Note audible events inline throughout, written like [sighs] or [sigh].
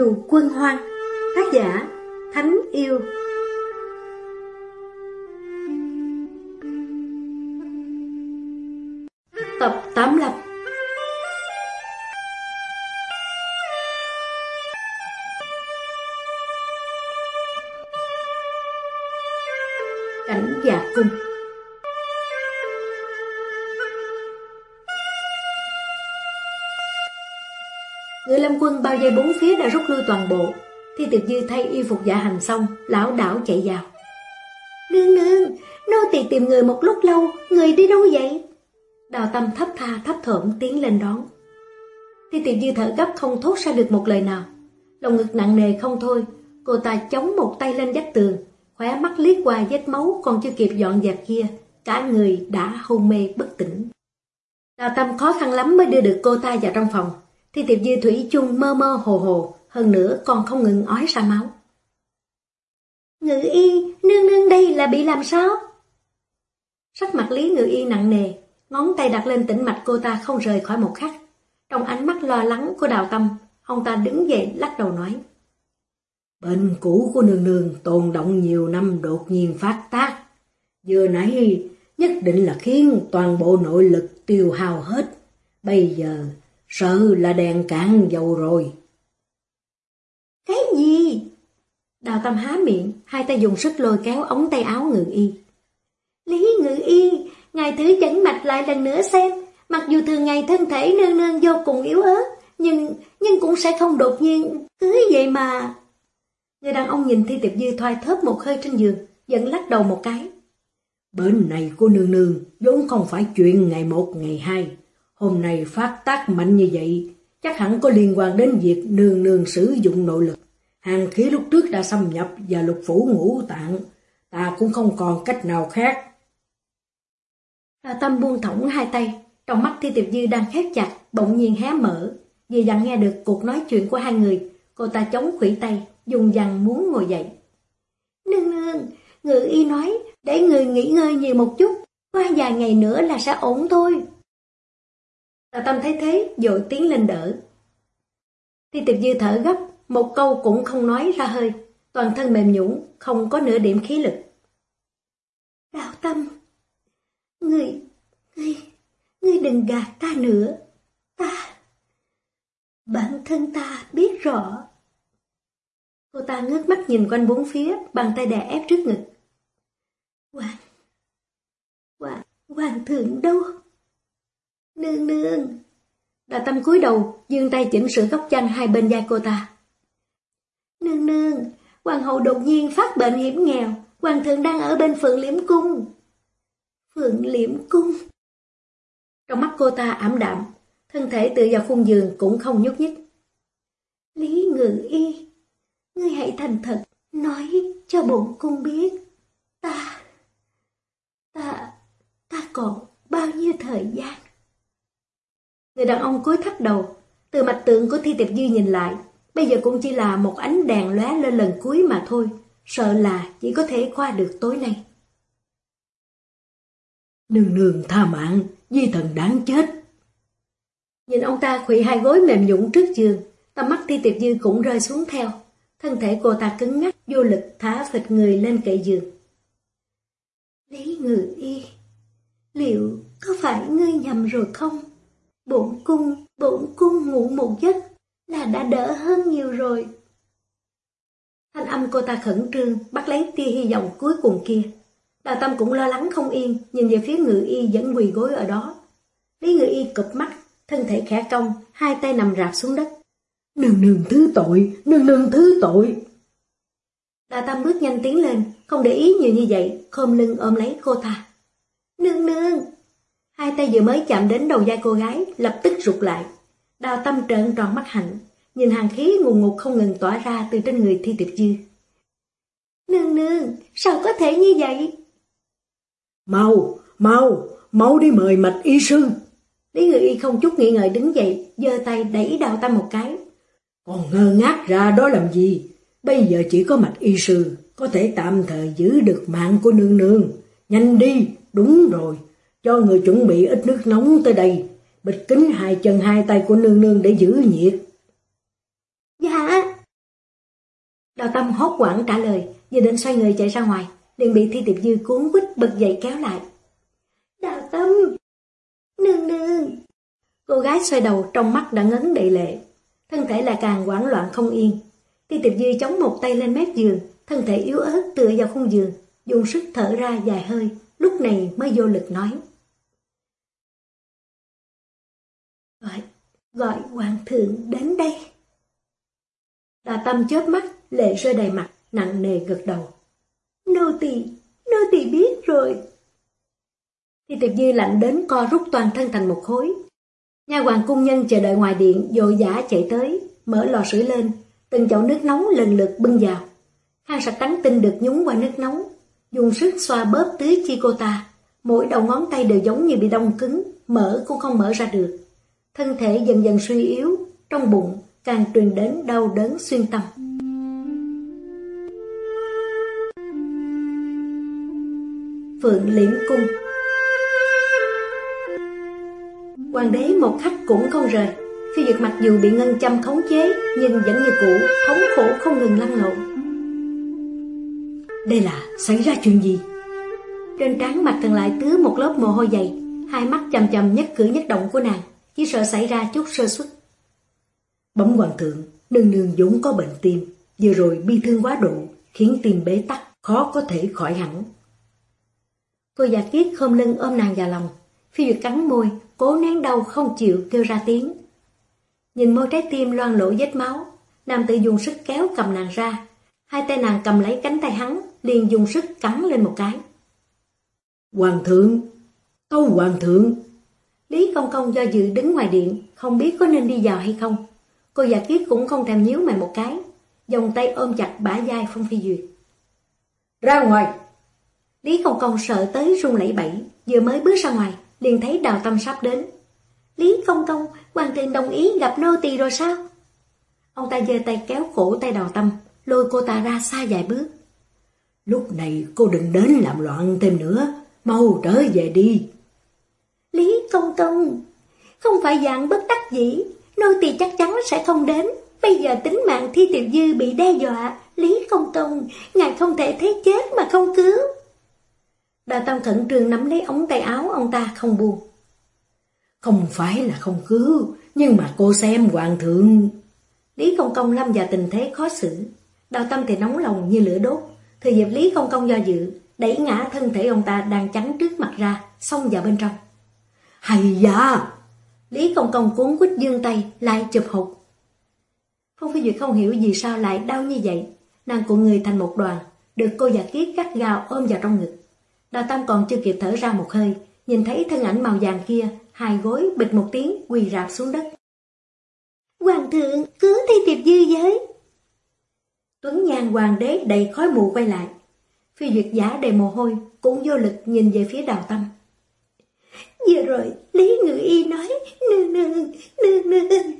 dù quân hoang Tác giả Thánh Yêu toàn bộ Thi tiệp dư thay y phục dạ hành xong Lão đảo chạy vào. Nương nương Nô tỳ tìm người một lúc lâu Người đi đâu vậy? Đào tâm thấp tha thấp thởm tiến lên đón. Thi tiệp dư thở gấp không thốt ra được một lời nào. Lòng ngực nặng nề không thôi Cô ta chống một tay lên vách tường Khóe mắt liếc qua vết máu Còn chưa kịp dọn dẹp kia Cả người đã hôn mê bất tỉnh. Đào tâm khó khăn lắm mới đưa được cô ta vào trong phòng. Thì tiệp dư thủy chung mơ mơ hồ hồ, hơn nữa còn không ngừng ói ra máu. Ngự y, nương nương đây là bị làm sao? Sắc mặt lý ngự y nặng nề, ngón tay đặt lên tĩnh mạch cô ta không rời khỏi một khắc. Trong ánh mắt lo lắng của đào tâm, ông ta đứng dậy lắc đầu nói. Bệnh cũ của nương nương tồn động nhiều năm đột nhiên phát tác. Vừa nãy nhất định là khiến toàn bộ nội lực tiêu hao hết. Bây giờ Sợ là đèn cạn dầu rồi. Cái gì? Đào tâm há miệng, hai tay dùng sức lôi kéo ống tay áo ngự y. Lý ngự y, ngài thứ dẫn mạch lại lần nữa xem. Mặc dù thường ngày thân thể nương nương vô cùng yếu ớt, nhưng nhưng cũng sẽ không đột nhiên, cứ vậy mà. Người đàn ông nhìn Thi Tiệp Dư thoai thớp một hơi trên giường, dẫn lắc đầu một cái. Bên này của nương nương vốn không phải chuyện ngày một ngày hai, Hôm nay phát tác mạnh như vậy, chắc hẳn có liên quan đến việc nương nương sử dụng nội lực. Hàng khí lúc trước đã xâm nhập và lục phủ ngũ tạng, ta cũng không còn cách nào khác. Hà Tâm buông thõng hai tay, trong mắt Thi Tiệp Dư đang khép chặt, bỗng nhiên hé mở. Vì dặn nghe được cuộc nói chuyện của hai người, cô ta chống khủy tay, dùng dằn muốn ngồi dậy. Nương nương, ngự y nói, để người nghỉ ngơi nhiều một chút, qua vài ngày nữa là sẽ ổn thôi. Tâm thấy thế, dội tiến lên đỡ. Thi tiệp dư thở gấp, một câu cũng không nói ra hơi, toàn thân mềm nhũn, không có nửa điểm khí lực. Đào Tâm, ngươi, ngươi, ngươi đừng gạt ta nữa, ta, bản thân ta biết rõ. Cô ta ngước mắt nhìn quanh bốn phía, bàn tay đè ép trước ngực. Hoàng, Hoàng, Hoàng thượng đâu? Nương nương. Đà tâm cúi đầu, dương tay chỉnh sửa góc chanh hai bên vai cô ta. Nương nương, hoàng hậu đột nhiên phát bệnh hiểm nghèo, hoàng thượng đang ở bên phượng liễm cung. Phượng liễm cung. Trong mắt cô ta ảm đạm, thân thể tự vào khung giường cũng không nhúc nhích. Lý ngự y, ngươi hãy thành thật, nói cho bổn cung biết. Ta, ta, ta còn bao nhiêu thời gian? Người đàn ông cúi thấp đầu, từ mạch tượng của Thi Tiệp Dư nhìn lại, bây giờ cũng chỉ là một ánh đèn lóe lên lần cuối mà thôi, sợ là chỉ có thể qua được tối nay. Nương nương tha mạng, di thần đáng chết. Nhìn ông ta khuỵu hai gối mềm nhũng trước giường, tầm mắt Thi Tiệp Dư cũng rơi xuống theo. Thân thể cô ta cứng ngắc, vô lực thả phịch người lên kệ giường. Lý ngự y, liệu có phải ngươi nhầm rồi không? Bổn cung, bổn cung ngủ một giấc là đã đỡ hơn nhiều rồi. Thanh âm cô ta khẩn trương, bắt lấy tia hy vọng cuối cùng kia. Đào Tâm cũng lo lắng không yên, nhìn về phía ngự y vẫn quỳ gối ở đó. Lý ngự y cụp mắt, thân thể khẽ cong, hai tay nằm rạp xuống đất. Nương nương thứ tội, nương nương thứ tội. Đào Tâm bước nhanh tiến lên, không để ý nhiều như vậy, khom lưng ôm lấy cô ta. Nương nương, Hai tay vừa mới chạm đến đầu vai cô gái, lập tức rụt lại. Đào tâm trợn tròn mắt hạnh, nhìn hàng khí ngùn ngụt không ngừng tỏa ra từ trên người thi tiệp dư. Nương nương, sao có thể như vậy? Mau, mau, mau đi mời mạch y sư. Lý người y không chút nghĩ ngợi đứng dậy, giơ tay đẩy đào tâm một cái. Còn ngơ ngác ra đó làm gì? Bây giờ chỉ có mạch y sư, có thể tạm thời giữ được mạng của nương nương. Nhanh đi, đúng rồi, cho người chuẩn bị ít nước nóng tới đây, bịch kính hai chân hai tay của nương nương để giữ nhiệt. Dạ. Đào tâm hốt quảng trả lời, vừa định xoay người chạy ra ngoài, liền bị Thi Tiệp Dư cuốn quýt bật dậy kéo lại. Đào tâm! Nương nương! Cô gái xoay đầu trong mắt đã ngấn đầy lệ, thân thể lại càng hoảng loạn không yên. Thi Tiệp Dư chống một tay lên mép giường, thân thể yếu ớt tựa vào khung giường, dùng sức thở ra dài hơi, lúc này mới vô lực nói. Gọi, hoàng thượng đến đây. Đà tâm chớp mắt, lệ rơi đầy mặt, nặng nề gật đầu. Nô tỳ, nô tỳ biết rồi. Thì tiệp dư lạnh đến co rút toàn thân thành một khối. Nhà hoàng cung nhân chờ đợi ngoài điện, dội dã chạy tới, mở lò sưởi lên, từng chậu nước nóng lần lượt bưng vào. Khang sạch trắng tinh được nhúng qua nước nóng, dùng sức xoa bóp tưới chi cô ta. Mỗi đầu ngón tay đều giống như bị đông cứng, mở cũng không mở ra được. Thân thể dần dần suy yếu, trong bụng càng truyền đến đau đớn xuyên tâm. Phượng Liễm Cung Hoàng đế một khách cũng không rời, phi duyệt mặc dù bị ngân châm khống chế nhưng vẫn như cũ, thống khổ không ngừng lăn lộn. Đây là xảy ra chuyện gì? Trên trán mặt thần lại tứ một lớp mồ hôi dày, hai mắt chầm chầm nhất cử nhất động của nàng, chỉ sợ xảy ra chút sơ suất. Bấm hoàng thượng, nương nương vốn có bệnh tim, vừa rồi bi thương quá độ, khiến tim bế tắc, khó có thể khỏi hẳn. Cô giả kiết khom lưng ôm nàng vào lòng, phi duyệt cắn môi, cố nén đau không chịu kêu ra tiếng. Nhìn môi trái tim loan lỗ vết máu, nam tự dùng sức kéo cầm nàng ra, hai tay nàng cầm lấy cánh tay hắn, liền dùng sức cắn lên một cái. Hoàng thượng! câu hoàng thượng! Lý Công Công do dự đứng ngoài điện, không biết có nên đi vào hay không. Cô giả kiết cũng không thèm nhíu mày một cái, dòng tay ôm chặt bả vai Phong Phi Duyệt. Ra ngoài! Lý Công Công sợ tới run lẩy bẩy, vừa mới bước ra ngoài, liền thấy Đào Tâm sắp đến. Lý Công Công, hoàng thượng đồng ý gặp nô tỳ rồi sao? Ông ta giơ tay kéo cổ tay Đào Tâm, lôi cô ta ra xa vài bước. Lúc này cô đừng đến làm loạn thêm nữa, mau trở về đi. Lý Công Công, không phải dạng bất đắc dĩ, nô tỳ chắc chắn sẽ không đến. Bây giờ tính mạng Thi Tiểu Dư bị đe dọa, Lý Công Công, ngài không thể thấy chết mà không cứu. Đà Tâm khẩn trương nắm lấy ống tay áo ông ta không buồn. Không phải là không cứu, nhưng mà cô xem hoàng thượng. Lý Công Công lâm vào tình thế khó xử. Đào Tâm thì nóng lòng như lửa đốt. Thời dịp Lý Công Công do dự, đẩy ngã thân thể ông ta đang chắn trước mặt ra, xông vào bên trong. Hay da! Lý Công Công cuốn quýt dương tay, lại chụp hụt. Phong Phi Duyệt không hiểu vì sao lại đau như vậy. Nàng cuộn người thành một đoàn, được cô giả kiết cắt gao ôm vào trong ngực. Đào Tam còn chưa kịp thở ra một hơi, nhìn thấy thân ảnh màu vàng kia, hai gối bịch một tiếng quỳ rạp xuống đất. Hoàng thượng, cứu thi tiệp dư giới. Tuấn Nhan hoàng đế đầy khói mù quay lại. Phi duyệt giả đầy mồ hôi, cũng vô lực nhìn về phía đào tâm. Vừa rồi, Lý Ngự Y nói, nương nương, nương nương.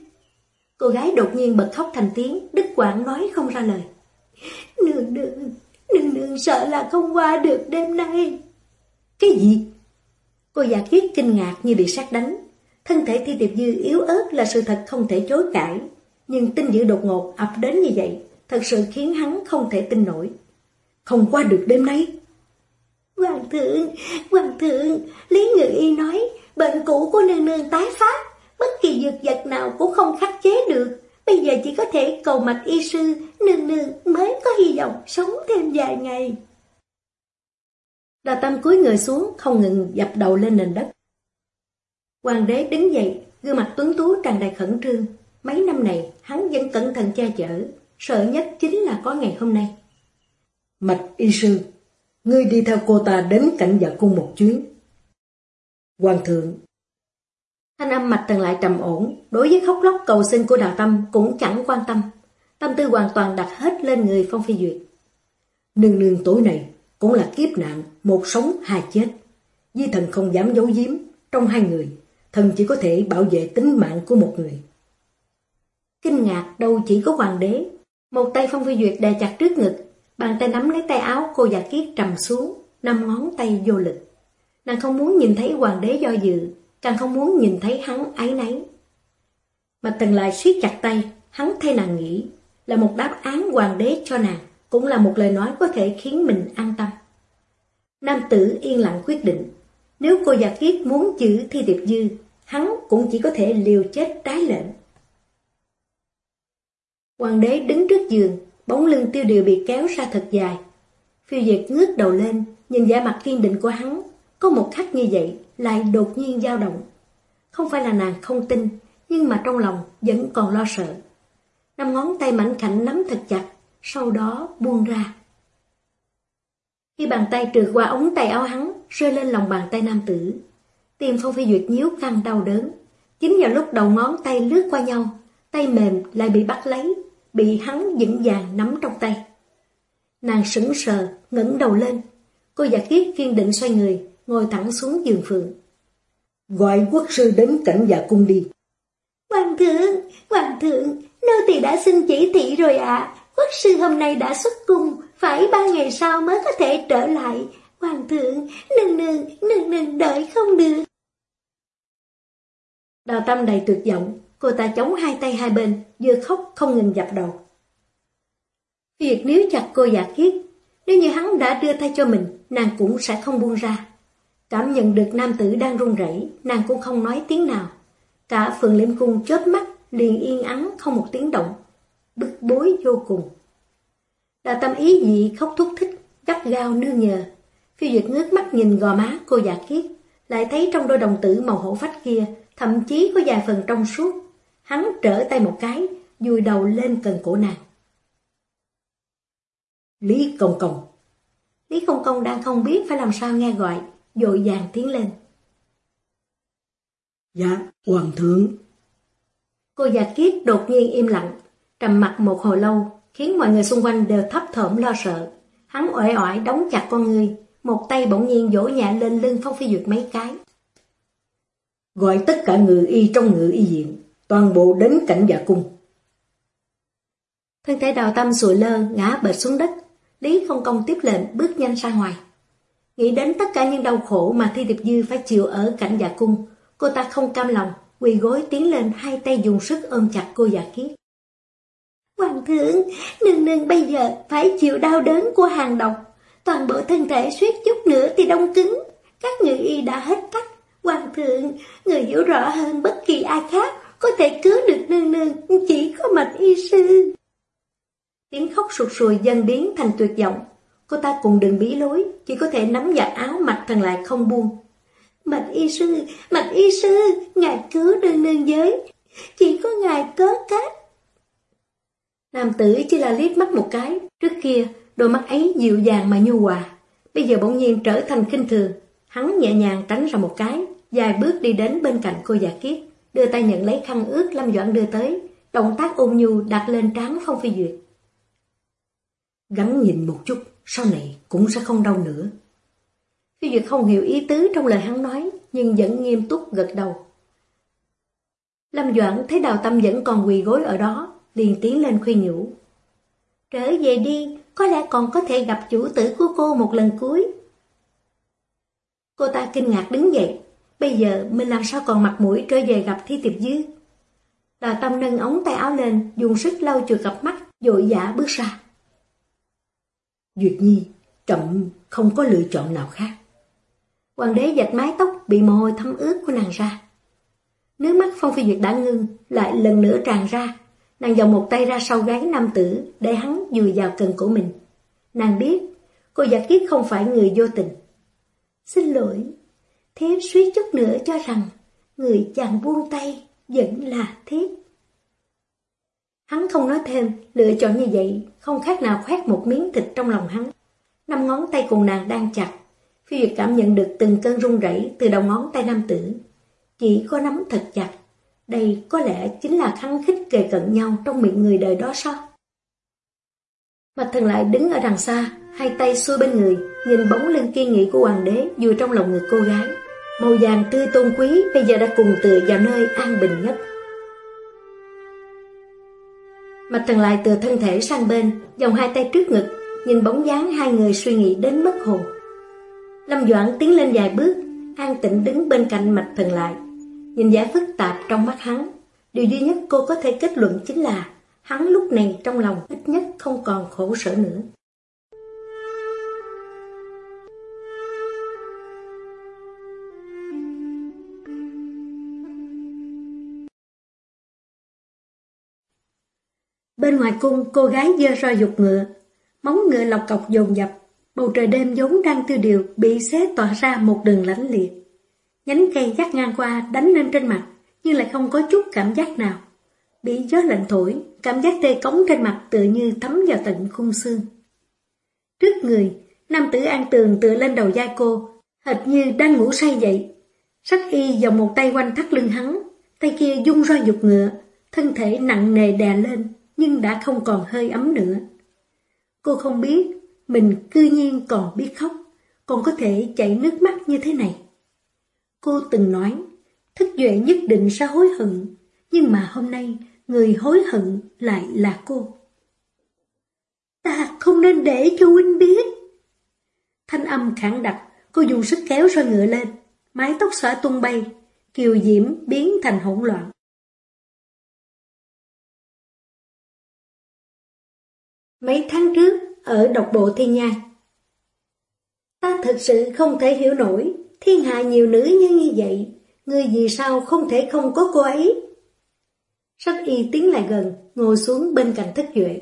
Cô gái đột nhiên bật khóc thành tiếng, đứt quảng nói không ra lời. Nương nương, nương nương sợ là không qua được đêm nay. Cái gì? Cô già kiết kinh ngạc như bị sát đánh. Thân thể Thi Tiệp Dư yếu ớt là sự thật không thể chối cãi. Nhưng tin dữ đột ngột ập đến như vậy, thật sự khiến hắn không thể tin nổi. Không qua được đêm nay. Hoàng thượng, hoàng thượng, Lý Ngự Y nói, bệnh cũ của nương nương tái phát, bất kỳ dược vật nào cũng không khắc chế được. Bây giờ chỉ có thể cầu mạch y sư, nương nương mới có hy vọng sống thêm vài ngày. Đà tâm cúi người xuống, không ngừng dập đầu lên nền đất. Hoàng đế đứng dậy, gương mặt tuấn tú tràn đầy khẩn trương. Mấy năm này, hắn vẫn cẩn thận che chở, sợ nhất chính là có ngày hôm nay. Mạch y sư, ngươi đi theo cô ta đến cảnh dạ cung một chuyến. Hoàng thượng. Thanh âm mạch tần lại trầm ổn, đối với khóc lóc cầu xin của đào tâm cũng chẳng quan tâm. Tâm tư hoàn toàn đặt hết lên người Phong Phi Duyệt. Nương nương tối này cũng là kiếp nạn, một sống hai chết. Di thần không dám giấu giếm, trong hai người, thần chỉ có thể bảo vệ tính mạng của một người. Kinh ngạc đâu chỉ có hoàng đế, một tay Phong Phi Duyệt đè chặt trước ngực, bàn tay nắm lấy tay áo cô già kiết trầm xuống, năm ngón tay vô lực. Nàng không muốn nhìn thấy hoàng đế do dự, càng không muốn nhìn thấy hắn ái nấy. Mà từng lại siết chặt tay, hắn thay nàng nghĩ, là một đáp án hoàng đế cho nàng, cũng là một lời nói có thể khiến mình an tâm. Nam tử yên lặng quyết định, nếu cô giả kiết muốn giữ thi điệp dư, hắn cũng chỉ có thể liều chết trái lệnh. Hoàng đế đứng trước giường, bóng lưng tiêu điều bị kéo ra thật dài. Phiêu diệt ngước đầu lên, nhìn vẻ mặt kiên định của hắn, có một khắc như vậy lại đột nhiên dao động. Không phải là nàng không tin, nhưng mà trong lòng vẫn còn lo sợ. Năm ngón tay mảnh khảnh nắm thật chặt, sau đó buông ra. Khi bàn tay trượt qua ống tay áo hắn, rơi lên lòng bàn tay nam tử. Tim Phong Phi Duyệt nhíu căng đau đớn. Chính vào lúc đầu ngón tay lướt qua nhau, tay mềm lại bị bắt lấy, bị hắn vững vàng nắm trong tay. Nàng sững sờ, ngẩng đầu lên. Cô giả kiết kiên định xoay người, ngồi thẳng xuống giường phượng. Gọi quốc sư đến cảnh dạ cung đi. Hoàng thượng, hoàng thượng, nô tỳ đã xin chỉ thị rồi ạ. Quốc sư hôm nay đã xuất cung, phải ba ngày sau mới có thể trở lại. Hoàng thượng, nương nương, nương nương đợi không được. Đào tâm đầy tuyệt vọng, cô ta chống hai tay hai bên, vừa khóc không ngừng dập đầu. Việc nếu chặt cô giả kiết, nếu như hắn đã đưa tay cho mình, nàng cũng sẽ không buông ra. Cảm nhận được nam tử đang run rẩy, nàng cũng không nói tiếng nào. Cả phường liêm cung chớp mắt, liền yên ắng không một tiếng động, bức bối vô cùng. Đào tâm ý dị khóc thúc thích, gắt gao nương nhờ. Phiêu duyệt ngước mắt nhìn gò má cô giả kiết, lại thấy trong đôi đồng tử màu hổ phách kia, thậm chí có vài phần trong suốt. Hắn trở tay một cái, dùi đầu lên cần cổ nàng. Lý Công Công Lý Công Công đang không biết phải làm sao nghe gọi, dội vàng tiến lên. Dạ, Hoàng thượng. Cô già kiết đột nhiên im lặng, trầm mặt một hồi lâu, khiến mọi người xung quanh đều thấp thỏm lo sợ. Hắn uể oải đóng chặt con người, một tay bỗng nhiên vỗ nhẹ lên lưng Phong Phi Duyệt mấy cái. Gọi tất cả ngự y trong ngự y viện, toàn bộ đến cảnh dạ cung. Thân thể đào tâm sụi lơ, ngã bệt xuống đất. Lý không công tiếp lệnh bước nhanh ra ngoài. Nghĩ đến tất cả những đau khổ mà Thi Điệp Dư phải chịu ở cảnh dạ cung, cô ta không cam lòng, quỳ gối tiến lên hai tay dùng sức ôm chặt cô giả kiết. Hoàng thượng, nương nương bây giờ phải chịu đau đớn của hàng độc. Toàn bộ thân thể suýt chút nữa thì đông cứng. Các người y đã hết cách. Hoàng thượng, người hiểu rõ hơn bất kỳ ai khác có thể cứu được nương nương, chỉ có mạch y sư. Tiếng khóc sụt sùi dần biến thành tuyệt vọng. Cô ta cùng đừng bí lối, chỉ có thể nắm giặt áo mặt thần lại không buông. Mạch y sư, mạch y sư, ngài cứu nương nương giới, chỉ có ngài có cách. Nam tử chỉ là liếc mắt một cái, trước kia đôi mắt ấy dịu dàng mà nhu hòa, bây giờ bỗng nhiên trở thành khinh thường. Hắn nhẹ nhàng tránh ra một cái, dài bước đi đến bên cạnh cô già kiết, đưa tay nhận lấy khăn ướt Lâm Doãn đưa tới, động tác ôn nhu đặt lên trán Phong Phi Duyệt. Gắn nhìn một chút, sau này cũng sẽ không đau nữa. Phi Duyệt không hiểu ý tứ trong lời hắn nói, nhưng vẫn nghiêm túc gật đầu. Lâm Doãn thấy đào tâm vẫn còn quỳ gối ở đó, liền tiến lên khuyên nhủ. Trở về đi, có lẽ còn có thể gặp chủ tử của cô một lần cuối. Cô ta kinh ngạc đứng dậy, bây giờ mình làm sao còn mặt mũi trở về gặp thi tiệp dư. Đào tâm nâng ống tay áo lên, dùng sức lau chùi cặp mắt, dội dã bước ra. Duyệt Nhi, chậm không có lựa chọn nào khác. Hoàng đế dạch mái tóc bị mồ hôi thấm ướt của nàng ra. Nước mắt Phong Phi Duyệt đã ngưng, lại lần nữa tràn ra. Nàng dòng một tay ra sau gáy nam tử, để hắn dùi vào cần của mình. Nàng biết, cô giả kiết không phải người vô tình. Xin lỗi, thiếp suýt chút nữa cho rằng người chàng buông tay vẫn là thiếp. Hắn không nói thêm, lựa chọn như vậy, không khác nào khoét một miếng thịt trong lòng hắn. Năm ngón tay cùng nàng đang chặt, Phi Duyệt cảm nhận được từng cơn run rẩy từ đầu ngón tay nam tử. Chỉ có nắm thật chặt, đây có lẽ chính là khăng khích kề cận nhau trong miệng người đời đó sao? mặt thần lại đứng ở đằng xa, hai tay xuôi bên người, nhìn bóng lưng kiên nghị của hoàng đế vừa trong lòng người cô gái. Màu vàng tươi tôn quý bây giờ đã cùng tựa vào nơi an bình nhất. Mạch thần lại từ thân thể sang bên, dòng hai tay trước ngực, nhìn bóng dáng hai người suy nghĩ đến mất hồn. Lâm Doãn tiến lên vài bước, an tĩnh đứng bên cạnh mạch thần lại. Nhìn vẻ phức tạp trong mắt hắn, điều duy nhất cô có thể kết luận chính là hắn lúc này trong lòng ít nhất không còn khổ sở nữa. Bên ngoài cung, cô gái dơ roi dục ngựa, móng ngựa lọc cọc dồn dập, bầu trời đêm vốn đang tiêu điều bị xé tỏa ra một đường lãnh liệt. Nhánh cây dắt ngang qua đánh lên trên mặt, nhưng lại không có chút cảm giác nào. Bị gió lạnh thổi, cảm giác tê cống trên mặt tựa như thấm vào tận khung xương. Trước người, nam tử an tường tựa lên đầu da cô, hệt như đang ngủ say dậy. Sách y dòng một tay quanh thắt lưng hắn, tay kia dung roi dục ngựa, thân thể nặng nề đè lên, nhưng đã không còn hơi ấm nữa. Cô không biết, mình cư nhiên còn biết khóc, còn có thể chảy nước mắt như thế này. Cô từng nói, thức duệ nhất định sẽ hối hận, nhưng mà hôm nay người hối hận lại là cô. Ta không nên để cho huynh biết. Thanh âm khẳng đặc, cô dùng sức kéo roi ngựa lên, mái tóc xõa tung bay, kiều diễm biến thành hỗn loạn. Mấy tháng trước, ở độc bộ thiên nhai. Ta thật sự không thể hiểu nổi, thiên hạ nhiều nữ nhân như vậy, người vì sao không thể không có cô ấy? Sắc y tiến lại gần, ngồi xuống bên cạnh thất duệ.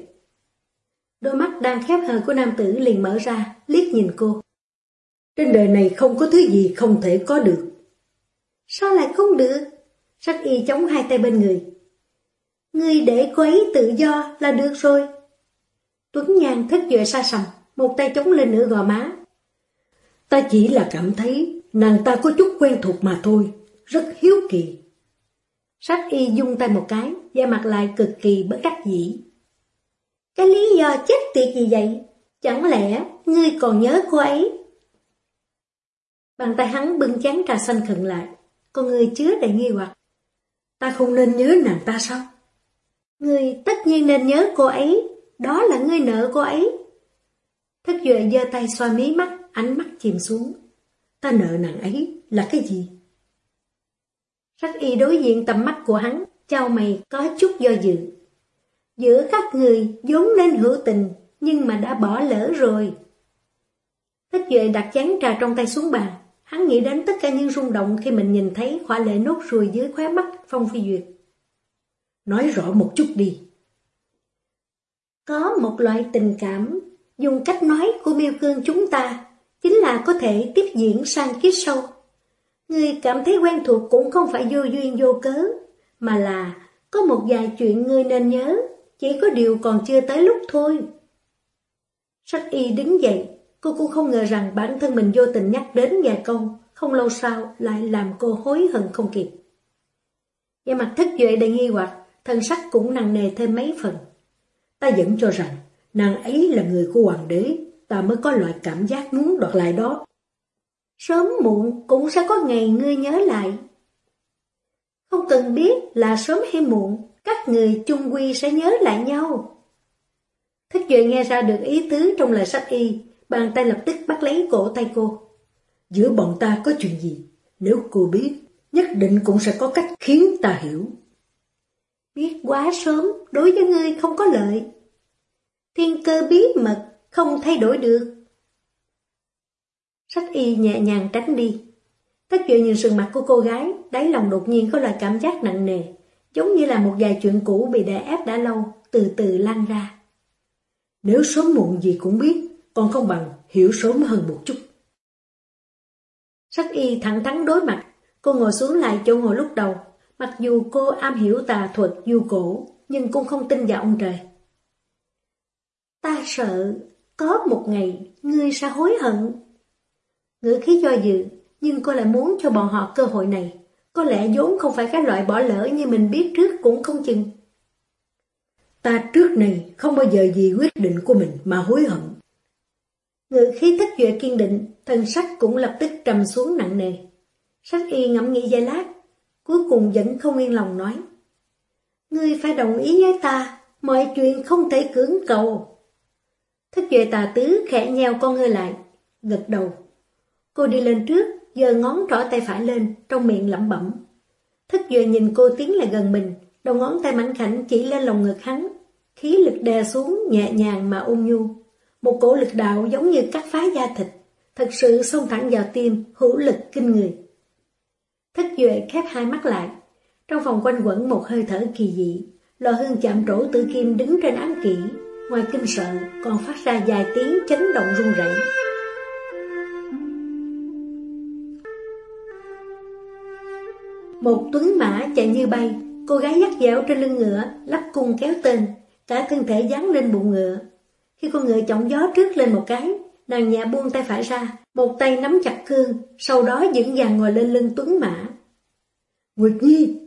Đôi mắt đang khép hờ của nam tử liền mở ra, liếc nhìn cô. Trên đời này không có thứ gì không thể có được. Sao lại không được? Sắc y chống hai tay bên người. Người để cô ấy tự do là được rồi. Tuấn Nhan thất dậy xa sầm, một tay chống lên nửa gò má. Ta chỉ là cảm thấy nàng ta có chút quen thuộc mà thôi, rất hiếu kỳ. Sách y dung tay một cái, da mặt lại cực kỳ bất đắc dĩ. Cái lý do chết tiệt gì vậy? Chẳng lẽ ngươi còn nhớ cô ấy? Bàn tay hắn bưng chán trà xanh khẩn lại, con người chứa đầy nghi hoặc. Ta không nên nhớ nàng ta sao? Ngươi tất nhiên nên nhớ cô ấy, đó là người nợ cô ấy. Thất Duệ giơ tay xoa mí mắt, ánh mắt chìm xuống. Ta nợ nàng ấy là cái gì? Sắc y đối diện tầm mắt của hắn, trao mày có chút do dự. Giữa các người vốn nên hữu tình, nhưng mà đã bỏ lỡ rồi. Thích Duệ đặt chén trà trong tay xuống bàn, hắn nghĩ đến tất cả những rung động khi mình nhìn thấy khỏa lệ nốt ruồi dưới khóe mắt Phong Phi Duyệt. Nói rõ một chút đi. Có một loại tình cảm, dùng cách nói của miêu cương chúng ta, chính là có thể tiếp diễn sang kiếp sau Người cảm thấy quen thuộc cũng không phải vô duyên vô cớ, mà là có một vài chuyện người nên nhớ, chỉ có điều còn chưa tới lúc thôi. Sách y đứng dậy, cô cũng không ngờ rằng bản thân mình vô tình nhắc đến vài câu, không lâu sau lại làm cô hối hận không kịp. Da mặt thất duệ đầy nghi hoặc, thân sắc cũng nặng nề thêm mấy phần. Ta vẫn cho rằng nàng ấy là người của hoàng đế, ta mới có loại cảm giác muốn đoạt lại đó. Sớm muộn cũng sẽ có ngày ngươi nhớ lại. Không cần biết là sớm hay muộn, các người chung quy sẽ nhớ lại nhau. Thích Duệ nghe ra được ý tứ trong lời sách y, bàn tay lập tức bắt lấy cổ tay cô. Giữa bọn ta có chuyện gì? Nếu cô biết, nhất định cũng sẽ có cách khiến ta hiểu. Biết quá sớm, đối với ngươi không có lợi. Thiên cơ bí mật, không thay đổi được. Sách y nhẹ nhàng tránh đi. Tất chuyện nhìn sườn mặt của cô gái, đáy lòng đột nhiên có loại cảm giác nặng nề, giống như là một vài chuyện cũ bị đè ép đã lâu, từ từ lan ra. Nếu sớm muộn gì cũng biết, còn không bằng hiểu sớm hơn một chút. Sách y thẳng thắn đối mặt, cô ngồi xuống lại chỗ ngồi lúc đầu, Mặc dù cô am hiểu tà thuật du cổ, nhưng cũng không tin vào ông trời. Ta sợ, có một ngày, ngươi sẽ hối hận. Ngữ khí do dự, nhưng cô lại muốn cho bọn họ cơ hội này. Có lẽ vốn không phải cái loại bỏ lỡ như mình biết trước cũng không chừng. Ta trước này không bao giờ vì quyết định của mình mà hối hận. Ngự khí thích duệ kiên định, thần sắc cũng lập tức trầm xuống nặng nề. Sắc y ngẫm nghĩ giây lát, cuối cùng vẫn không yên lòng nói. Ngươi phải đồng ý với ta, mọi chuyện không thể cưỡng cầu. Thức duệ tà tứ khẽ nheo con ngươi lại, gật đầu. Cô đi lên trước, giơ ngón trỏ tay phải lên, trong miệng lẩm bẩm. Thức duệ nhìn cô tiến lại gần mình, đầu ngón tay mảnh khảnh chỉ lên lòng ngực hắn, khí lực đè xuống nhẹ nhàng mà ôn nhu. Một cổ lực đạo giống như cắt phá da thịt, thật sự xông thẳng vào tim, hữu lực kinh người. Thất Duệ khép hai mắt lại, trong phòng quanh quẩn một hơi thở kỳ dị, lò hương chạm trổ tử kim đứng trên án kỷ, ngoài kinh sợ còn phát ra vài tiếng chấn động rung rẩy. Một tuấn mã chạy như bay, cô gái dắt dẻo trên lưng ngựa, lắp cung kéo tên, cả thân thể dán lên bụng ngựa. Khi con ngựa trọng gió trước lên một cái, nàng nhẹ buông tay phải ra, một tay nắm chặt cương, sau đó dững dàng ngồi lên lưng tuấn mã. Nguyệt Nhi!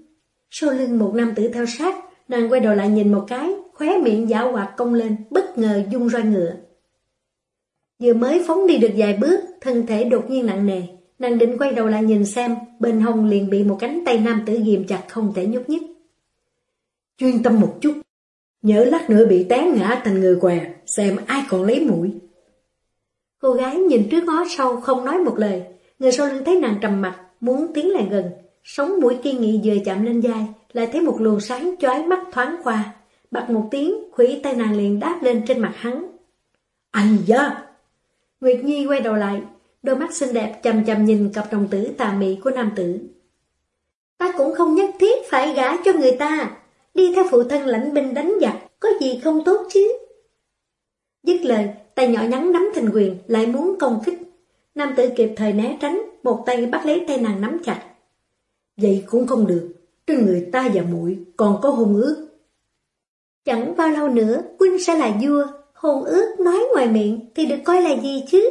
Sau lưng một nam tử theo sát, nàng quay đầu lại nhìn một cái, khóe miệng giả hoạt cong lên, bất ngờ dung roi ngựa. Vừa mới phóng đi được vài bước, thân thể đột nhiên nặng nề, nàng định quay đầu lại nhìn xem, bên hông liền bị một cánh tay nam tử ghim chặt không thể nhúc nhích. Chuyên tâm một chút, nhớ lát nữa bị té ngã thành người què, xem ai còn lấy mũi. Cô gái nhìn trước ngó sau không nói một lời, người sau lưng thấy nàng trầm mặt, muốn tiến lại gần, sống mũi kiên nghị vừa chạm lên dai lại thấy một luồng sáng chói mắt thoáng qua, bật một tiếng, khủy tay nàng liền đáp lên trên mặt hắn. Anh da! Nguyệt Nhi quay đầu lại, đôi mắt xinh đẹp chầm chầm nhìn cặp đồng tử tà mị của nam tử. Ta cũng không nhất thiết phải gả cho người ta, đi theo phụ thân lãnh binh đánh giặc, có gì không tốt chứ? Dứt lời, tay nhỏ nhắn nắm thành quyền, lại muốn công kích. Nam tử kịp thời né tránh, một tay bắt lấy tay nàng nắm chặt. Vậy cũng không được, trên người ta và muội còn có hôn ước. Chẳng bao lâu nữa, Quynh sẽ là vua, hôn ước nói ngoài miệng thì được coi là gì chứ?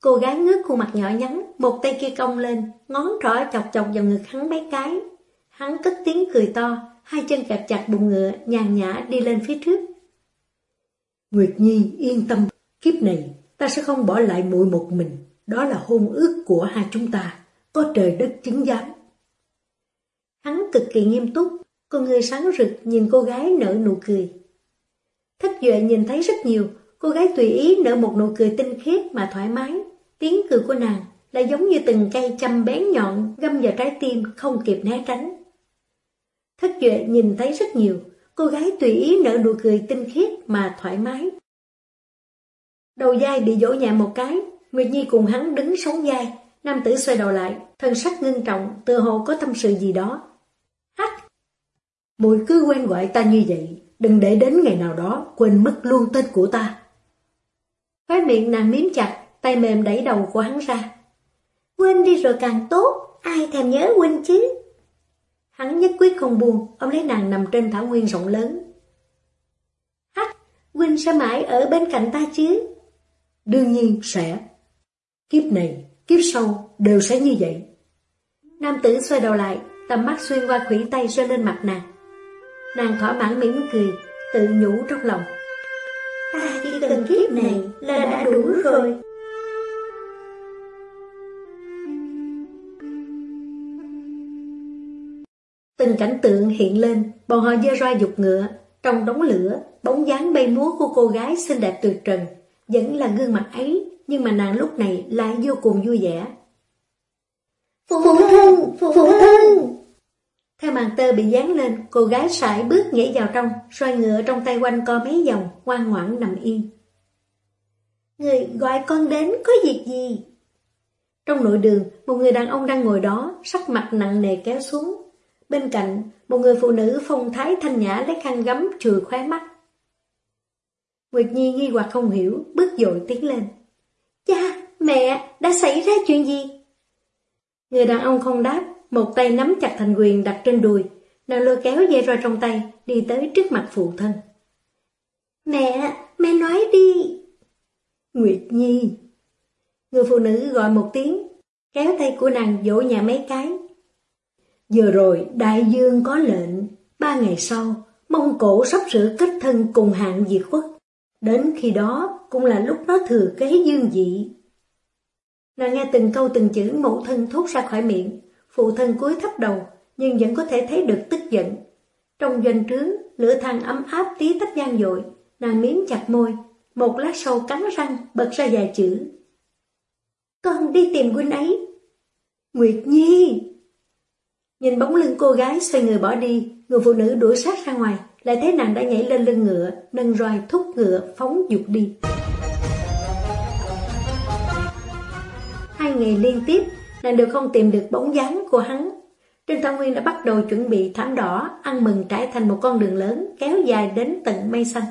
Cô gái ngước khuôn mặt nhỏ nhắn, một tay kia cong lên, ngón trỏ chọc chọc vào ngực hắn mấy cái. Hắn cất tiếng cười to, hai chân kẹp chặt bụng ngựa, nhàn nhã đi lên phía trước. Nguyệt Nhi yên tâm, kiếp này ta sẽ không bỏ lại muội một mình, đó là hôn ước của hai chúng ta, có trời đất chứng giám. Hắn cực kỳ nghiêm túc, con người sáng rực nhìn cô gái nở nụ cười. Thất Duệ nhìn thấy rất nhiều, cô gái tùy ý nở một nụ cười tinh khiết mà thoải mái. Tiếng cười của nàng là giống như từng cây châm bén nhọn găm vào trái tim không kịp né tránh. Thất Duệ nhìn thấy rất nhiều, cô gái tùy ý nở nụ cười tinh khiết mà thoải mái. Đầu dai bị dỗ nhẹ một cái, Nguyệt Nhi cùng hắn đứng sống dai, nam tử xoay đầu lại, thân sắc ngưng trọng, tựa hồ có tâm sự gì đó. Hắc! Mùi cứ quen gọi ta như vậy, đừng để đến ngày nào đó quên mất luôn tên của ta. Khói miệng nàng miếm chặt, tay mềm đẩy đầu của hắn ra. Quên đi rồi càng tốt, ai thèm nhớ quên chứ? Hắn nhất quyết không buồn, ông lấy nàng nằm trên thảo nguyên rộng lớn. Hắc, Huynh sẽ mãi ở bên cạnh ta chứ? Đương nhiên sẽ. Kiếp này, kiếp sau đều sẽ như vậy. Nam tử xoay đầu lại, tầm mắt xuyên qua khủy tay rơi lên mặt nàng. Nàng thỏa mãn mỉm cười, tự nhủ trong lòng. Ta chỉ cần kiếp này là đã đủ rồi. Từng cảnh tượng hiện lên, bọn họ dơ roi dục ngựa, trong đống lửa, bóng dáng bay múa của cô gái xinh đẹp tuyệt trần, vẫn là gương mặt ấy, nhưng mà nàng lúc này lại vô cùng vui vẻ. Phụ thân! Phụ thân! Theo màn tơ bị dán lên, cô gái sải bước nhảy vào trong, xoay ngựa trong tay quanh co mấy vòng, ngoan ngoãn nằm yên. Người gọi con đến có việc gì? Trong nội đường, một người đàn ông đang ngồi đó, sắc mặt nặng nề kéo xuống. Bên cạnh, một người phụ nữ phong thái thanh nhã lấy khăn gấm trừ khóe mắt. Nguyệt Nhi nghi hoặc không hiểu, bước dội tiến lên. Cha, mẹ, đã xảy ra chuyện gì? Người đàn ông không đáp, một tay nắm chặt thành quyền đặt trên đùi, nàng lôi kéo dây roi trong tay, đi tới trước mặt phụ thân. Mẹ, mẹ nói đi. Nguyệt Nhi. Người phụ nữ gọi một tiếng, kéo tay của nàng vỗ nhà mấy cái. Vừa rồi đại dương có lệnh, ba ngày sau, Mông Cổ sắp sửa kết thân cùng hạng diệt quốc Đến khi đó cũng là lúc nó thừa kế dương dị. Nàng nghe từng câu từng chữ mẫu thân thốt ra khỏi miệng, phụ thân cúi thấp đầu, nhưng vẫn có thể thấy được tức giận. Trong doanh trướng, lửa than ấm áp tí tách gian dội, nàng miếm chặt môi, một lát sau cắn răng, bật ra vài chữ. Con đi tìm huynh ấy. Nguyệt Nhi! Nhìn bóng lưng cô gái xoay người bỏ đi, người phụ nữ đuổi sát ra ngoài, lại thấy nàng đã nhảy lên lưng ngựa, nâng roi thúc ngựa phóng dục đi. Hai ngày liên tiếp, nàng đều không tìm được bóng dáng của hắn. Trương Thảo Nguyên đã bắt đầu chuẩn bị thảm đỏ, ăn mừng trải thành một con đường lớn, kéo dài đến tận mây xanh.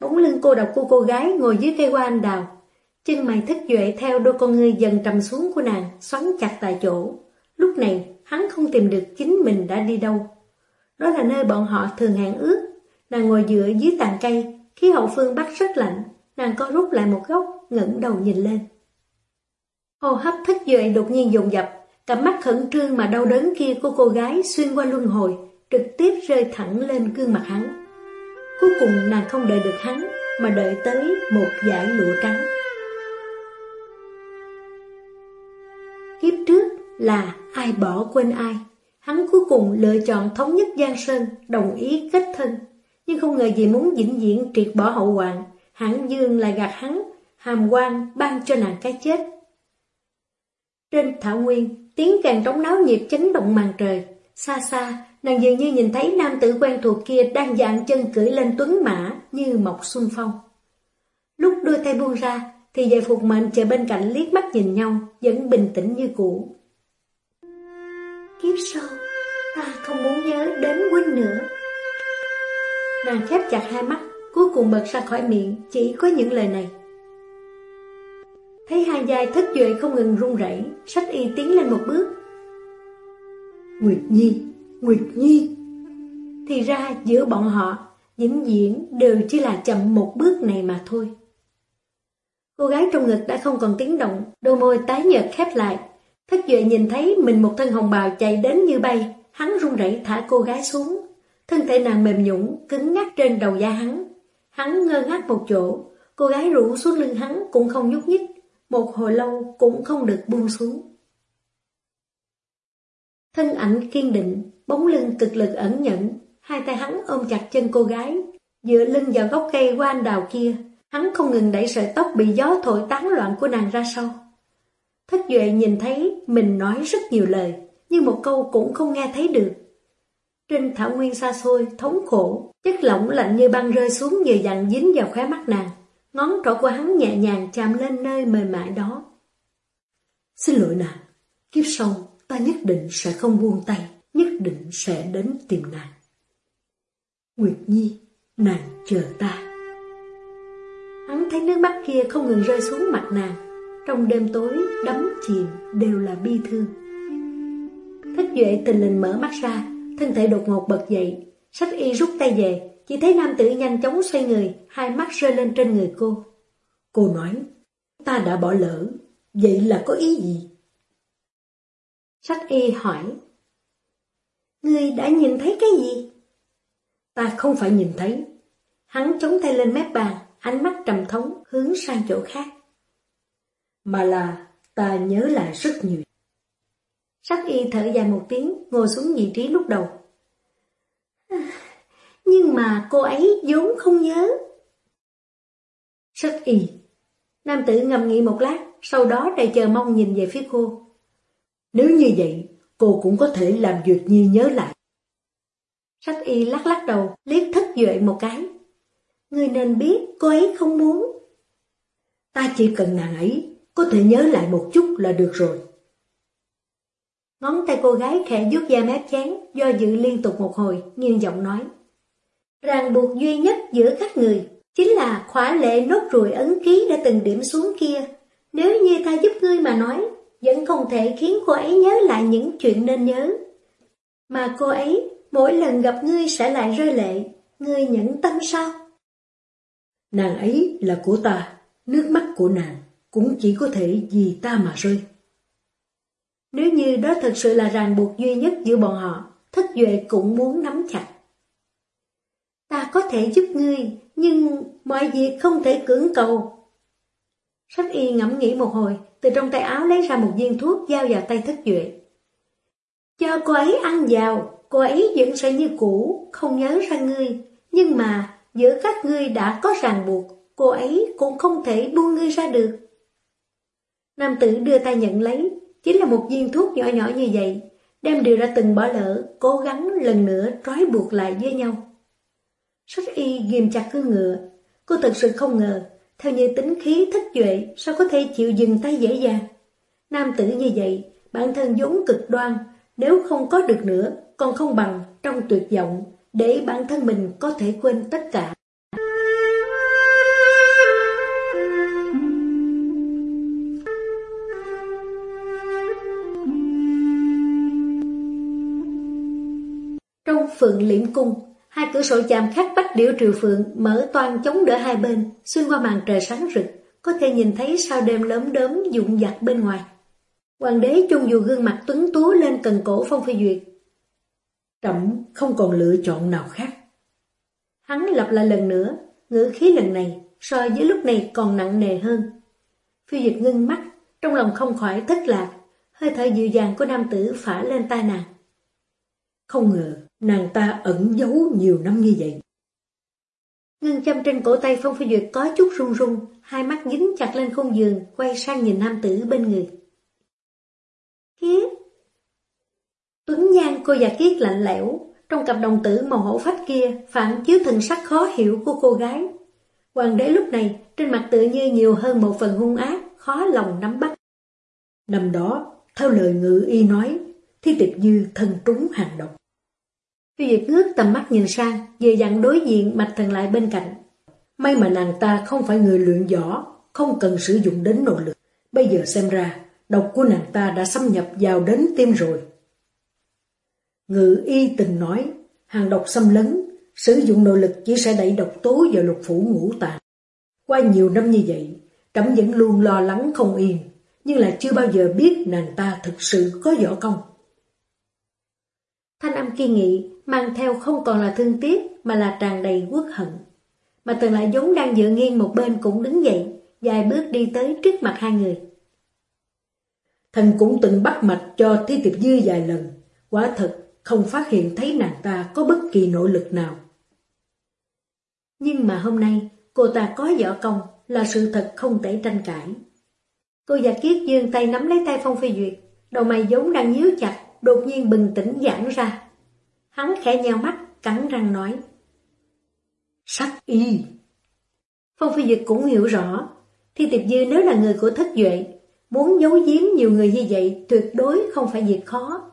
Bóng lưng cô độc của cô gái ngồi dưới cây hoa anh đào. Chân mày thức duệ theo đôi con ngươi dần trầm xuống của nàng, xoắn chặt tại chỗ. Lúc này, hắn không tìm được chính mình đã đi đâu. Đó là nơi bọn họ thường hẹn ước. Nàng ngồi dựa dưới tàn cây, khí hậu phương Bắc rất lạnh. Nàng co rút lại một góc, ngẩng đầu nhìn lên. Hô hấp thức duệ đột nhiên dồn dập, cặp mắt khẩn trương mà đau đớn kia của cô gái xuyên qua luân hồi, trực tiếp rơi thẳng lên gương mặt hắn. Cuối cùng nàng không đợi được hắn, mà đợi tới một dải lụa trắng. Kiếp trước là ai bỏ quên ai. Hắn cuối cùng lựa chọn thống nhất Giang Sơn, đồng ý kết thân. Nhưng không ngờ gì muốn vĩnh viễn triệt bỏ hậu hoạn, hãng dương lại gạt hắn, hàm quan ban cho nàng cái chết. Trên thảo nguyên, tiếng càng trống náo nhiệt chấn động màn trời. Xa xa, nàng dường như nhìn thấy nam tử quen thuộc kia đang dạng chân cưỡi lên tuấn mã như mọc xuân phong. Lúc đôi tay buông ra, thì về phục mệnh chờ bên cạnh liếc mắt nhìn nhau, vẫn bình tĩnh như cũ. Kiếp sau, ta không muốn nhớ đến huynh nữa. Nàng khép chặt hai mắt, cuối cùng bật ra khỏi miệng, chỉ có những lời này. Thấy hai giai thất duệ không ngừng run rẩy, sách y tiến lên một bước. Nguyệt Nhi, Nguyệt Nhi. Thì ra giữa bọn họ, vĩnh viễn đều chỉ là chậm một bước này mà thôi. Cô gái trong ngực đã không còn tiếng động, đôi môi tái nhợt khép lại. Thất duệ nhìn thấy mình một thân hồng bào chạy đến như bay, hắn run rẩy thả cô gái xuống. Thân thể nàng mềm nhũng, cứng ngắc trên đầu da hắn. Hắn ngơ ngác một chỗ, cô gái rủ xuống lưng hắn cũng không nhúc nhích, một hồi lâu cũng không được buông xuống. Thân ảnh kiên định, bóng lưng cực lực ẩn nhẫn, hai tay hắn ôm chặt chân cô gái, dựa lưng vào gốc cây hoa anh đào kia, hắn không ngừng đẩy sợi tóc bị gió thổi tán loạn của nàng ra sau. Thất Duệ nhìn thấy mình nói rất nhiều lời, nhưng một câu cũng không nghe thấy được. Trên thảo nguyên xa xôi, thống khổ, chất lỏng lạnh như băng rơi xuống dày dặn dính vào khóe mắt nàng. Ngón trỏ của hắn nhẹ nhàng chạm lên nơi mềm mại đó. Xin lỗi nàng, kiếp sau ta nhất định sẽ không buông tay, nhất định sẽ đến tìm nàng. Nguyệt Nhi, nàng chờ ta. Hắn thấy nước mắt kia không ngừng rơi xuống mặt nàng, trong đêm tối đắm chìm đều là bi thương. Thích Duệ tình lình mở mắt ra, thân thể đột ngột bật dậy, sách y rút tay về, chỉ thấy nam tử nhanh chóng xoay người, hai mắt rơi lên trên người cô. Cô nói, ta đã bỏ lỡ, vậy là có ý gì? Sách y hỏi, Ngươi đã nhìn thấy cái gì? Ta không phải nhìn thấy. Hắn chống tay lên mép bàn, ánh mắt trầm thống hướng sang chỗ khác. Mà là ta nhớ lại rất nhiều. Sắc y thở dài một tiếng, ngồi xuống vị trí lúc đầu. [sighs] Nhưng mà cô ấy vốn không nhớ. Sắc y. Nam tử ngầm nghĩ một lát, sau đó đầy chờ mong nhìn về phía cô. Nếu như vậy, cô cũng có thể làm Duyệt Nhi nhớ lại. Sách y lắc lắc đầu, liếc thất duệ một cái. Người nên biết cô ấy không muốn. Ta chỉ cần nàng ấy, có thể nhớ lại một chút là được rồi. Ngón tay cô gái khẽ vuốt da mép chán, do dự liên tục một hồi, nghiêng giọng nói. Ràng buộc duy nhất giữa các người, chính là khóa lệ nốt ruồi ấn ký đã từng điểm xuống kia. Nếu như ta giúp ngươi mà nói, vẫn không thể khiến cô ấy nhớ lại những chuyện nên nhớ. Mà cô ấy, mỗi lần gặp ngươi sẽ lại rơi lệ, ngươi nhẫn tâm sao? Nàng ấy là của ta, nước mắt của nàng cũng chỉ có thể vì ta mà rơi. Nếu như đó thật sự là ràng buộc duy nhất giữa bọn họ, thất duệ cũng muốn nắm chặt. Ta có thể giúp ngươi, nhưng mọi việc không thể cưỡng cầu. Sách y ngẫm nghĩ một hồi, từ trong tay áo lấy ra một viên thuốc giao vào tay thất duệ. Cho cô ấy ăn vào, cô ấy vẫn sẽ như cũ, không nhớ ra ngươi, nhưng mà giữa các ngươi đã có ràng buộc, cô ấy cũng không thể buông ngươi ra được. Nam tử đưa tay nhận lấy, chính là một viên thuốc nhỏ nhỏ như vậy. đem điều đã từng bỏ lỡ, cố gắng lần nữa trói buộc lại với nhau. Sách y ghim chặt cứ ngựa, cô thật sự không ngờ, theo như tính khí thích duệ, sao có thể chịu dừng tay dễ dàng. Nam tử như vậy, bản thân vốn cực đoan, nếu không có được nữa, còn không bằng trong tuyệt vọng, để bản thân mình có thể quên tất cả. Phượng liễm cung, hai cửa sổ chạm khắc bách điểu triều phượng mở toan chống đỡ hai bên, xuyên qua màn trời sáng rực, có thể nhìn thấy sao đêm lớn đớm dụng dặt bên ngoài. Hoàng đế chung dù gương mặt tuấn tú lên cần cổ Phong Phi Duyệt. Trẫm không còn lựa chọn nào khác. Hắn lặp lại lần nữa, ngữ khí lần này so với lúc này còn nặng nề hơn. Phi Duyệt ngưng mắt, trong lòng không khỏi thất lạc, hơi thở dịu dàng của nam tử phả lên tai nàng. Không ngờ, nàng ta ẩn giấu nhiều năm như vậy. Ngân châm trên cổ tay Phong Phi Duyệt có chút run run, hai mắt dính chặt lên khung giường, quay sang nhìn nam tử bên người. Kiết Tuấn Nhan cô già Kiết lạnh lẽo, trong cặp đồng tử màu hổ phách kia phản chiếu thần sắc khó hiểu của cô gái. Hoàng đế lúc này trên mặt tự như nhiều hơn một phần hung ác, khó lòng nắm bắt. Năm đó, theo lời ngự y nói, thi tiệp như thân trúng hàng độc. Tiêu Duyệt ngước tầm mắt nhìn sang, vừa dặn đối diện mạch thần lại bên cạnh. May mà nàng ta không phải người luyện võ, không cần sử dụng đến nội lực. Bây giờ xem ra, độc của nàng ta đã xâm nhập vào đến tim rồi. Ngự y từng nói, hàng độc xâm lấn, sử dụng nội lực chỉ sẽ đẩy độc tố vào lục phủ ngũ tạng. Qua nhiều năm như vậy, trẫm vẫn luôn lo lắng không yên, nhưng là chưa bao giờ biết nàng ta thực sự có võ công. Thanh âm kia nghị, mang theo không còn là thương tiếc mà là tràn đầy quốc hận. Mà từng lại giống đang dựa nghiêng một bên cũng đứng dậy, dài bước đi tới trước mặt hai người. Thần cũng từng bắt mạch cho Thi Tiệp Dư vài lần, quả thật không phát hiện thấy nàng ta có bất kỳ nội lực nào. Nhưng mà hôm nay, cô ta có võ công là sự thật không thể tranh cãi. Cô già kiết dương tay nắm lấy tay Phong Phi Duyệt, đầu mày giống đang nhíu chặt, đột nhiên bừng tỉnh giãn ra. Hắn khẽ nheo mắt, cắn răng nói. Sắc y! Phong Phi Duyệt cũng hiểu rõ, Thi Tiệp Dư nếu là người của thất duệ, muốn giấu giếm nhiều người như vậy tuyệt đối không phải việc khó.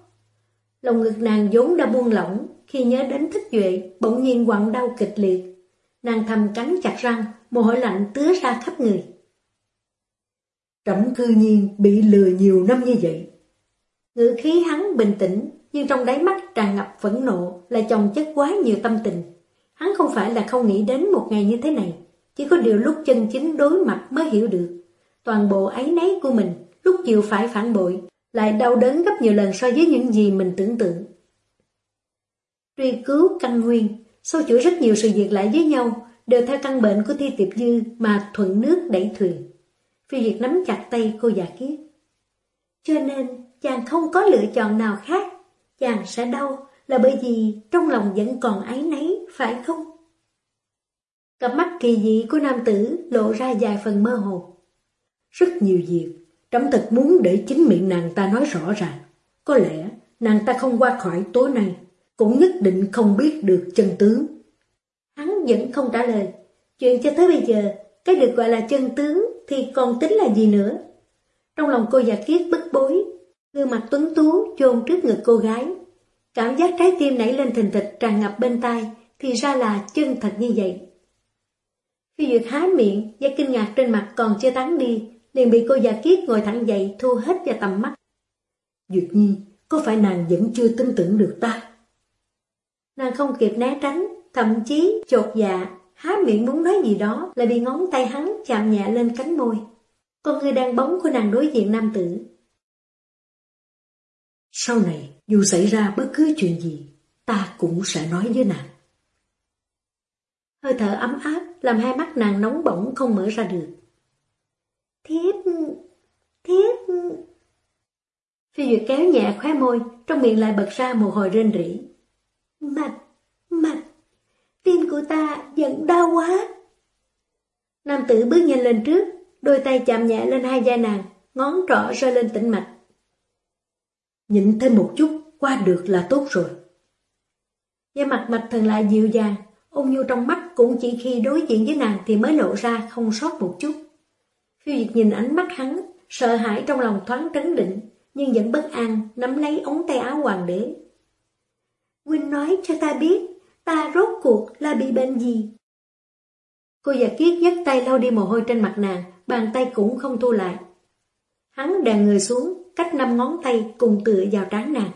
Lòng ngực nàng vốn đã buông lỏng, khi nhớ đến thích duệ, bỗng nhiên quặn đau kịch liệt. Nàng thầm cắn chặt răng, mồ hôi lạnh tứa ra khắp người. Trẫm cư nhiên bị lừa nhiều năm như vậy. Ngữ khí hắn bình tĩnh, nhưng trong đáy mắt tràn ngập phẫn nộ, là chồng chất quá nhiều tâm tình. Hắn không phải là không nghĩ đến một ngày như thế này, chỉ có điều lúc chân chính đối mặt mới hiểu được. Toàn bộ ấy nấy của mình, lúc chịu phải phản bội, lại đau đớn gấp nhiều lần so với những gì mình tưởng tượng. Truy cứu căn nguyên, sâu chuỗi rất nhiều sự việc lại với nhau, đều theo căn bệnh của Thi Tiệp Dư mà thuận nước đẩy thuyền. Phi việt nắm chặt tay cô già kiết. Cho nên, chàng không có lựa chọn nào khác, chàng sẽ đau là bởi vì trong lòng vẫn còn ái nấy, phải không? Cặp mắt kỳ dị của nam tử lộ ra vài phần mơ hồ. Rất nhiều việc Trẫm thật muốn để chính miệng nàng ta nói rõ ràng. Có lẽ nàng ta không qua khỏi tối nay, cũng nhất định không biết được chân tướng. Hắn vẫn không trả lời. Chuyện cho tới bây giờ, cái được gọi là chân tướng thì còn tính là gì nữa? Trong lòng cô già kiết bức bối, gương mặt tuấn tú chôn trước ngực cô gái. Cảm giác trái tim nảy lên thình thịch tràn ngập bên tai, thì ra là chân thật như vậy. Phi Duyệt há miệng, và kinh ngạc trên mặt còn chưa tán đi, liền bị cô già kiết ngồi thẳng dậy thu hết vào tầm mắt. Duyệt Nhi, có phải nàng vẫn chưa tin tưởng được ta? Nàng không kịp né tránh, thậm chí chột dạ, há miệng muốn nói gì đó lại bị ngón tay hắn chạm nhẹ lên cánh môi. Con người đang bóng của nàng đối diện nam tử. Sau này, dù xảy ra bất cứ chuyện gì, ta cũng sẽ nói với nàng. Hơi thở ấm áp làm hai mắt nàng nóng bỏng không mở ra được. Thiếp... thiếp... Phi Duyệt kéo nhẹ khóe môi, trong miệng lại bật ra một hồi rên rỉ. Mạch, mạch, tim của ta giận đau quá. Nam tử bước nhanh lên trước, đôi tay chạm nhẹ lên hai da nàng, ngón trỏ rơi lên tĩnh mạch. Nhịn thêm một chút, qua được là tốt rồi. gia mặt mạch thần lại dịu dàng, ôn nhu trong mắt cũng chỉ khi đối diện với nàng thì mới lộ ra không sót một chút. Phiêu Diệt nhìn ánh mắt hắn, sợ hãi trong lòng thoáng trấn định, nhưng vẫn bất an, nắm lấy ống tay áo hoàng đế. Huynh nói cho ta biết, ta rốt cuộc là bị bệnh gì? Cô già kiết dắt tay lau đi mồ hôi trên mặt nàng, bàn tay cũng không thu lại. Hắn đè người xuống, cách năm ngón tay cùng tựa vào trán nàng.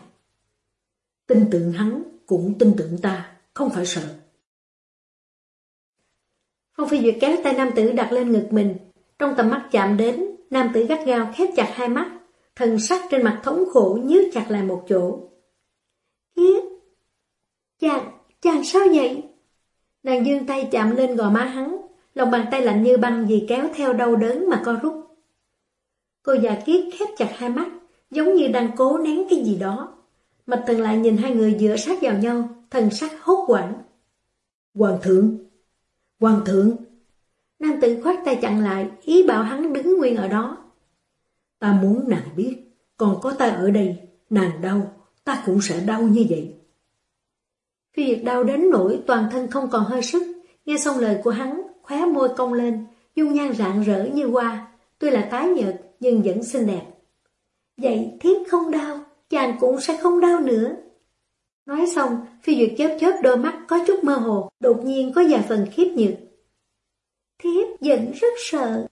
Tin tưởng hắn, cũng tin tưởng ta, không phải sợ. Phong Phi Duyệt kéo tay nam tử đặt lên ngực mình. Trong tầm mắt chạm đến, nam tử gắt gao khép chặt hai mắt, thần sắc trên mặt thống khổ nhíu chặt lại một chỗ. Kiết! Chàng, chàng sao vậy? Nàng dương tay chạm lên gò má hắn, lòng bàn tay lạnh như băng vì kéo theo đau đớn mà co rút. Cô già kiết khép chặt hai mắt, giống như đang cố nén cái gì đó. Mạch thần lại nhìn hai người dựa sát vào nhau, thần sắc hốt quảng. Hoàng thượng! Hoàng thượng! Nam tử khoát tay chặn lại, ý bảo hắn đứng nguyên ở đó. Ta muốn nàng biết, còn có ta ở đây, nàng đau, ta cũng sẽ đau như vậy. Phi Duyệt đau đến nỗi toàn thân không còn hơi sức, nghe xong lời của hắn, khóe môi cong lên, dung nhan rạng rỡ như hoa, tuy là tái nhợt nhưng vẫn xinh đẹp. Vậy thiếp không đau, chàng cũng sẽ không đau nữa. Nói xong, Phi Duyệt chớp chớp đôi mắt có chút mơ hồ, đột nhiên có vài phần khiếp nhược. Thiếp vẫn rất sợ.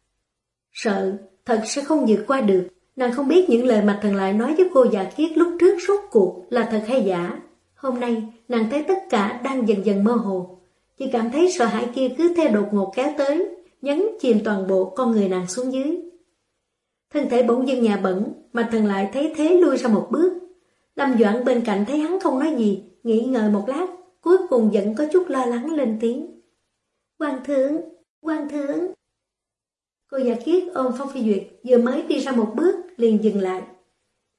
Sợ, thật sẽ không vượt qua được. Nàng không biết những lời mà thần lại nói với cô già kiết lúc trước suốt cuộc là thật hay giả. Hôm nay, nàng thấy tất cả đang dần dần mơ hồ. Chỉ cảm thấy sợ hãi kia cứ theo đột ngột kéo tới, nhấn chìm toàn bộ con người nàng xuống dưới. Thân thể bỗng dưng nhà bẩn, mà thần lại thấy thế lui ra một bước. Lâm Doãn bên cạnh thấy hắn không nói gì, nghĩ ngợi một lát, cuối cùng vẫn có chút lo lắng lên tiếng. Hoàng thượng, hoàng thượng. Cô giả kiết ôm Phong Phi Duyệt, vừa mới đi ra một bước, liền dừng lại.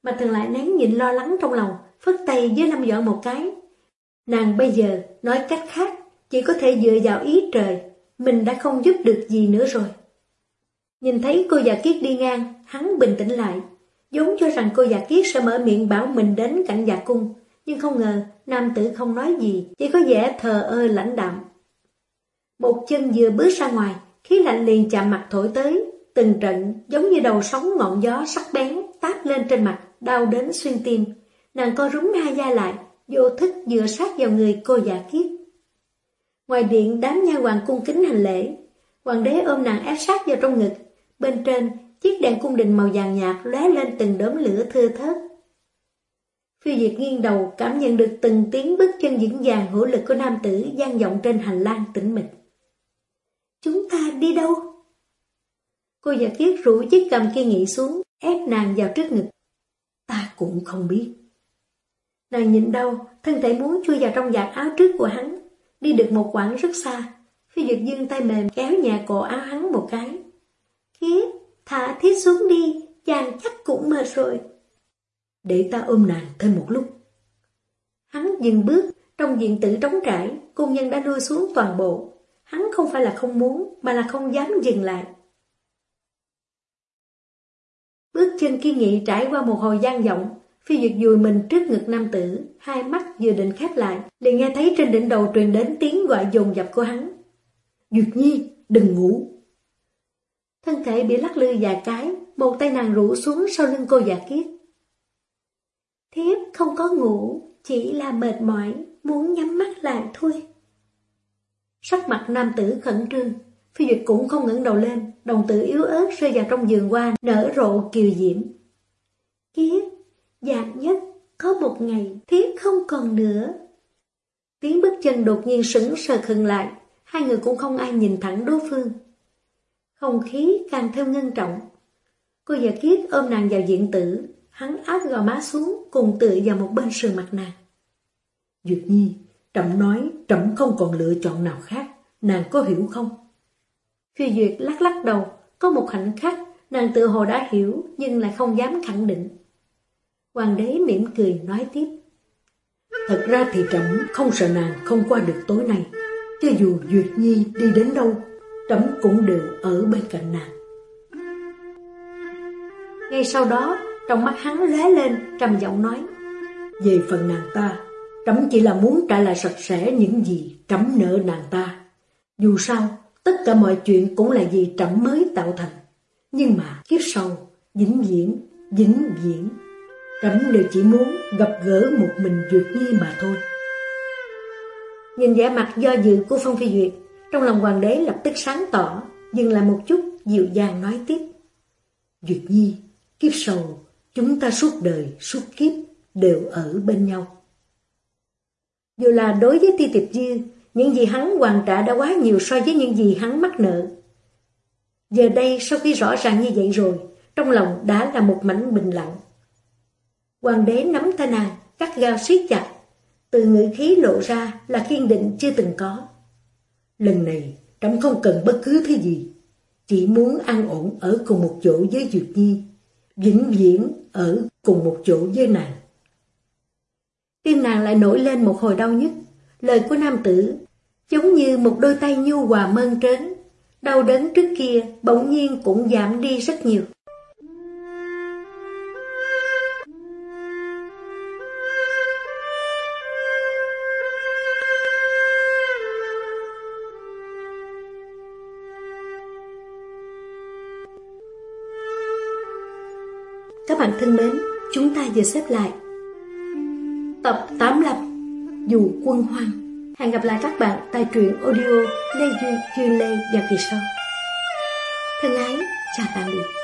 Mà thần lại nén nhịn lo lắng trong lòng, phất tay với Lâm Doãn một cái. Nàng bây giờ, nói cách khác, chỉ có thể dựa vào ý trời, mình đã không giúp được gì nữa rồi. Nhìn thấy cô già kiết đi ngang, hắn bình tĩnh lại, giống cho rằng cô già kiết sẽ mở miệng bảo mình đến cạnh già cung, nhưng không ngờ nam tử không nói gì, chỉ có vẻ thờ ơ lãnh đạm. Một chân vừa bước ra ngoài, khí lạnh liền chạm mặt thổi tới, từng trận giống như đầu sóng ngọn gió sắc bén táp lên trên mặt, đau đến xuyên tim. Nàng co rúm hai da lại, vô thức dựa sát vào người cô giả kiết. Ngoài điện đám nha hoàng cung kính hành lễ, hoàng đế ôm nàng ép sát vào trong ngực, bên trên chiếc đèn cung đình màu vàng nhạt lóe lên từng đốm lửa thưa thớt. Phiêu diệt nghiêng đầu cảm nhận được từng tiếng bước chân vững vàng hữu lực của nam tử gian vọng trên hành lang tĩnh mịch. Chúng ta đi đâu? Cô giả kiết rủ chiếc cầm kia nghỉ xuống, ép nàng vào trước ngực. Ta cũng không biết. Nàng nhìn đâu, thân thể muốn chui vào trong giặt áo trước của hắn. Đi được một quãng rất xa, phi duyệt dương tay mềm kéo nhà cổ áo hắn một cái. Khiết, thả thiết xuống đi, chàng chắc cũng mệt rồi. Để ta ôm nàng thêm một lúc. Hắn dừng bước, trong diện tử trống trải, cung nhân đã đưa xuống toàn bộ. Hắn không phải là không muốn, mà là không dám dừng lại. Bước chân kiên nghị trải qua một hồi gian vọng, Phi Duyệt dùi mình trước ngực nam tử, hai mắt vừa định khép lại, liền nghe thấy trên đỉnh đầu truyền đến tiếng gọi dồn dập của hắn. Duyệt Nhi, đừng ngủ. Thân thể bị lắc lư vài cái, một tay nàng rũ xuống sau lưng cô giả kiết. Thiếp không có ngủ, chỉ là mệt mỏi, muốn nhắm mắt lại thôi. Sắc mặt nam tử khẩn trương, Phi Duyệt cũng không ngẩng đầu lên, đồng tử yếu ớt rơi vào trong giường qua, nở rộ kiều diễm. Kiết, dạng nhất, có một ngày thiếp không còn nữa. Tiếng bước chân đột nhiên sững sờ khừng lại, hai người cũng không ai nhìn thẳng đối phương. Không khí càng thêm ngân trọng. Cô già kiết ôm nàng vào diện tử, hắn áp gò má xuống cùng tựa vào một bên sườn mặt nàng. Duyệt Nhi, Trẫm nói Trẫm không còn lựa chọn nào khác, nàng có hiểu không? Phi Duyệt lắc lắc đầu, có một hạnh khắc, nàng tự hồ đã hiểu nhưng lại không dám khẳng định. Hoàng đế mỉm cười nói tiếp. Thật ra thì trẫm không sợ nàng không qua được tối nay. Cho dù Duyệt Nhi đi đến đâu, trẫm cũng đều ở bên cạnh nàng. Ngay sau đó, trong mắt hắn lóe lên, trầm giọng nói. Về phần nàng ta, Trẫm chỉ là muốn trả lại sạch sẽ những gì Trẫm nợ nàng ta. Dù sao, tất cả mọi chuyện cũng là vì Trẫm mới tạo thành. Nhưng mà kiếp sau, vĩnh viễn, vĩnh viễn, Trẫm đều chỉ muốn gặp gỡ một mình Duyệt Nhi mà thôi. Nhìn vẻ mặt do dự của Phong Phi Duyệt, trong lòng hoàng đế lập tức sáng tỏ, dừng lại một chút, dịu dàng nói tiếp. Duyệt Nhi, kiếp sau, chúng ta suốt đời, suốt kiếp đều ở bên nhau. Dù là đối với Ti Tiệp Dư, những gì hắn hoàn trả đã quá nhiều so với những gì hắn mắc nợ. Giờ đây sau khi rõ ràng như vậy rồi, trong lòng đã là một mảnh bình lặng. Hoàng đế nắm tay nàng, cắt gao siết chặt, từ ngữ khí lộ ra là kiên định chưa từng có. Lần này, trẫm không cần bất cứ thứ gì, chỉ muốn an ổn ở cùng một chỗ với Duyệt Nhi, vĩnh viễn ở cùng một chỗ với nàng. Tim nàng lại nổi lên một hồi đau nhức. Lời của nam tử giống như một đôi tay nhu hòa mơn trớn. Đau đớn trước kia bỗng nhiên cũng giảm đi rất nhiều. Thân mến, chúng ta vừa xếp lại. Tập 85 Dù quân hoang. Hẹn gặp lại các bạn tại truyện audio Lê Duy Duyên Lê và kỳ sau. Thân ái, chào tạm biệt.